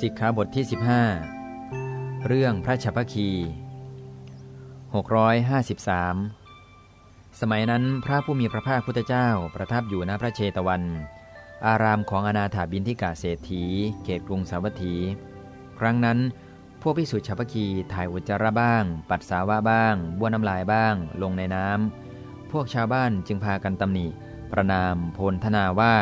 สิกขาบทที่ 15 เรื่องพระชพคี 653 สมัยนั้นพระผู้มีพระภาคพุทธเจ้าประทับอยู่ณพระเชตวัน อารามของอนาถาบินทิกาเศรษฐี เขตกรุงสาวัตถี ครั้งนั้น พวกพิสุทธิชัพพคีถ่ายอุจจาระบ้าง ปัสสาวะบ้างบ้วนน้ำลายบ้าง ลงในน้ำพวกชาวบ้านจึงพากันตำหนิประนามโพลธนาว่า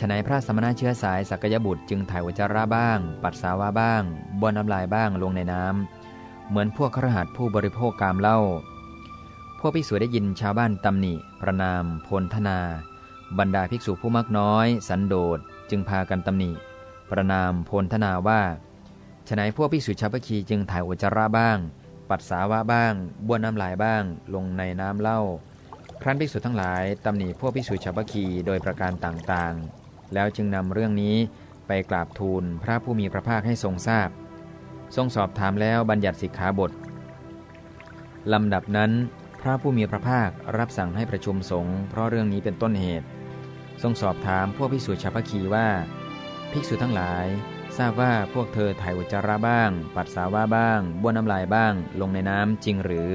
ฉนัยพระสมณะเชื้อสายสักยบุตรจึงถ่ายอุจจาระบ้าง ปัสสาวะบ้างบ้วนน้ำลายบ้างลงในน้ำเหมือนพวกครหัสผู้บริโภคกามเล่าพวกภิกษุได้ยินชาวบ้านตำหนิ ประนาม พลธนา บรรดาภิกษุผู้มักน้อย สันโดษจึงพากันตำหนิ ประนามพลธนาว่าฉนัยพวกภิกษุชาวพคีจึงถ่ายอุจจาระบ้าง ปัสสาวะบ้างบ้วนน้ำลายบ้าง ลงในน้ำเล่าครั้นภิกษุทั้งหลายตำหนิพวกภิกษุชาวพคีโดยประการต่างๆ แล้วจึงนำเรื่องนี้ไปกราบทูลพระผู้มีพระภาคให้ทรงทราบ ทรงสอบถามแล้วบัญญัติสิกขาบทลำดับนั้น พระผู้มีพระภาครับสั่งให้ประชุมสงฆ์เพราะเรื่องนี้เป็นต้นเหตุ ทรงสอบถามพวกภิกษุชาวพคีว่า ภิกษุทั้งหลาย ทราบว่าพวกเธอถ่ายอุจจาระบ้าง ปัสสาวะบ้างบ้วนน้ำลายบ้าง ลงในน้ำจริงหรือ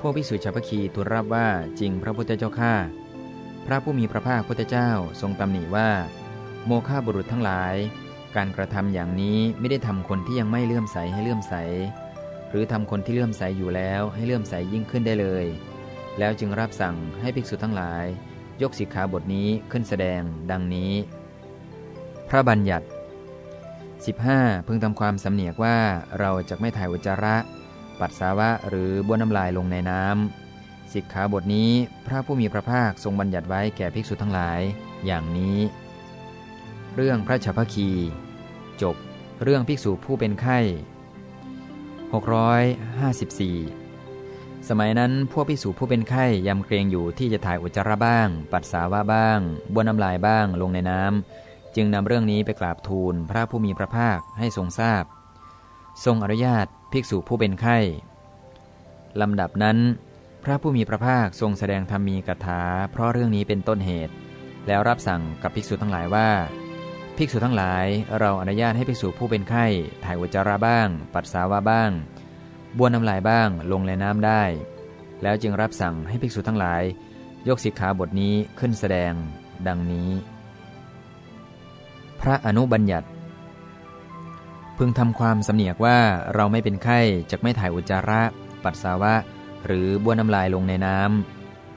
พวกภิกษุชาวพคีทูลรับว่าจริงพระพุทธเจ้าข้า ระผู้มีพระภาคพุทธเจ้าทรงตำหนิว่า โมฆะบุรุษทั้งหลาย การกระทำอย่างนี้ไม่ได้ทำคนที่ยังไม่เลื่อมใสให้เลื่อมใส หรือทำคนที่เลื่อมใสอยู่แล้วให้เลื่อมใสยิ่งขึ้นได้เลย แล้วจึงรับสั่งให้ภิกษุทั้งหลาย ยกสิกขาบทนี้ขึ้นแสดง ดังนี้ พระบัญญัติ 15 พึงทำความสำเนียกว่าเราจะไม่ถ่ายอุจจาระ ปัสสาวะหรือบ้วนน้ำลายลงในน้ำ สิกขาบทนี้พระผู้มีพระภาคทรงบัญญัติไว้แก่ภิกษุทั้งหลาย อย่างนี้ เรื่องพระชพคี จบ เรื่องภิกษุผู้เป็นไข้ 654 สมัยนั้นพวกภิกษุผู้เป็นไข้ยำเกรงอยู่ที่จะถ่ายอุจจาระบ้าง ปัสสาวะบ้างบ้วนน้ำลายบ้างลงในน้ำจึงนำเรื่องนี้ไปกราบทูลพระผู้มีพระภาคให้ทรงทราบ ทรงอนุญาตภิกษุผู้เป็นไข้ลำดับนั้น พระผู้มีพระภาคทรงแสดงธรรมีกถาเพราะเรื่องนี้เป็นต้นเหตุ แล้วรับสั่งกับภิกษุทั้งหลายว่า ภิกษุทั้งหลายเราอนุญาตให้ภิกษุผู้เป็นไข้ถ่ายอุจจาระบ้าง ปัสสาวะบ้างบ้วนน้ำลายบ้าง ลงในน้ำได้ แล้วจึงรับสั่งให้ภิกษุทั้งหลาย ยกสิกขาบทนี้ขึ้นแสดง ดังนี้ พระอนุบัญญัติ พึงทำความสำเนียกว่าเราไม่เป็นไข้จะไม่ถ่ายอุจจาระ ปัสสาวะ หรือบ้วนน้ำลายลงในน้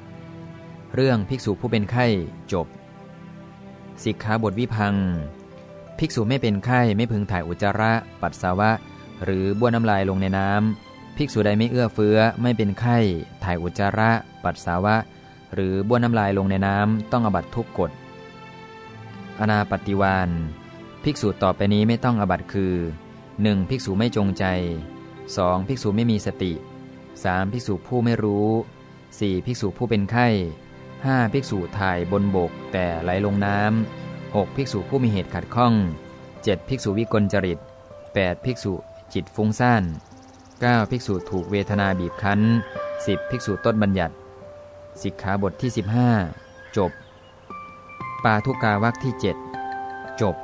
ำ เรื่องภิกษุผู้เป็นไข้จบ สิกขาบทวิพัง ภิกษุไม่เป็นไข้ไม่พึงถ่ายอุจจาระ ปัสสาวะ หรือบ้วนน้ำลายลงในน้ำ ภิกษุใดไม่เอื้อเฟื้อไม่เป็นไข้ถ่ายอุจจาระ ปัสสาวะ หรือบ้วนน้ำลายลงในน้ำต้องอบัตทุกกฎ อนาปฏิวานภิกษุต่อไปนี้ไม่ต้องอบัตคือ 1. ภิกษุไม่จงใจ 2. ภิกษุไม่มีสติ 3. ภิกษุผู้ไม่รู้ 4. ภิกษุผู้เป็นไข้ 5. ภิกษุถ่ายบนบกแต่ไหลลงน้ำ 6. ภิกษุผู้มีเหตุขัดข้อง 7. ภิกษุวิกลจริต 8. ภิกษุจิตฟุ้งซ่าน 9. ภิกษุถูกเวทนาบีบคั้น 10. ภิกษุต้นบัญญัติ สิกขาบทที่ 15 จบ ปาทุกาวักที่ 7 จบ